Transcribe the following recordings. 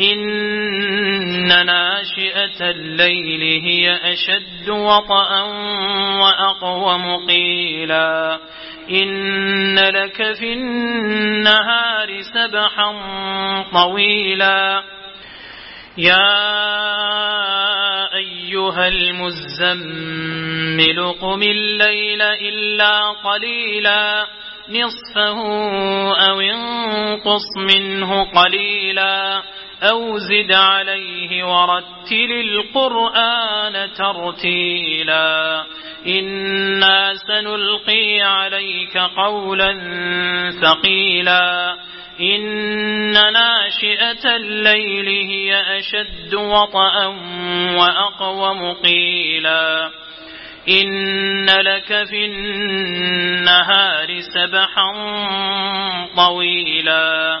إن ناشئة الليل هي أشد وطأ وأقوم قيلا إن لك في النهار سبحا طويلا يا أيها المزمل قم الليل إلا قليلا نصفه أو انقص منه قليلا أو زد عليه ورتل القرآن ترتيلا. إنا سنلقي عليك قولا ثقيلا. إن ناشئة الليل هي أشد وطأ وأقوم قيلا. إن لك في النهار سبحا طويلا.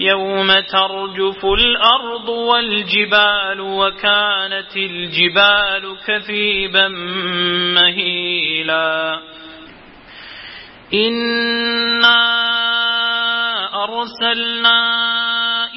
يوم ترجف الأرض والجبال وكانت الجبال كثيبا مهيلا. إنا أرسلنا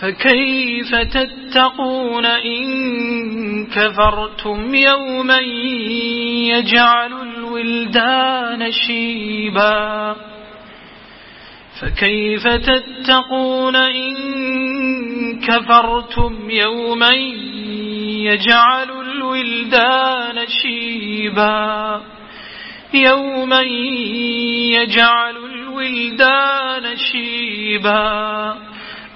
فكيف تتقون إن كفرتم يوما يجعل الولدان شيبا فكيف تتقون إن كفرتم يوما يجعل الولدان شيبا يوما يجعل الولدان شيبا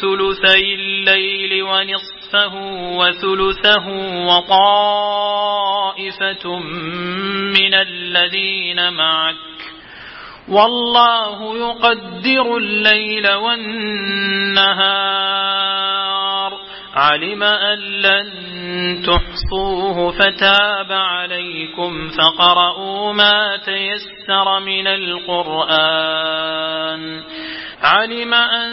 ثلثي الليل ونصفه وثلثه وطائفة من الذين معك. والله يقدر الليل والنهار. علم أن لن تحصوه فتاب عليكم فقرؤوا ما تيسر من القرآن. علم أن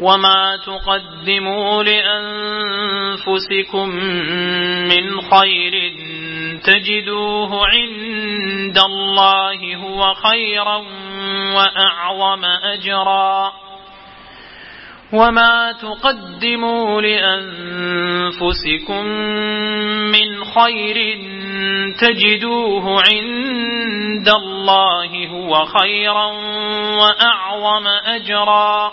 وما تقدموا لأنفسكم من خير تجدوه عند الله هو خيرا وأعظم أجرا وما تقدموا لأنفسكم من خير تجدوه عند الله هو خيرا وأعظم أجرا